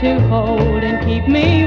to hold and keep me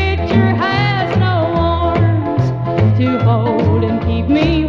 picture has no arms to hold and keep me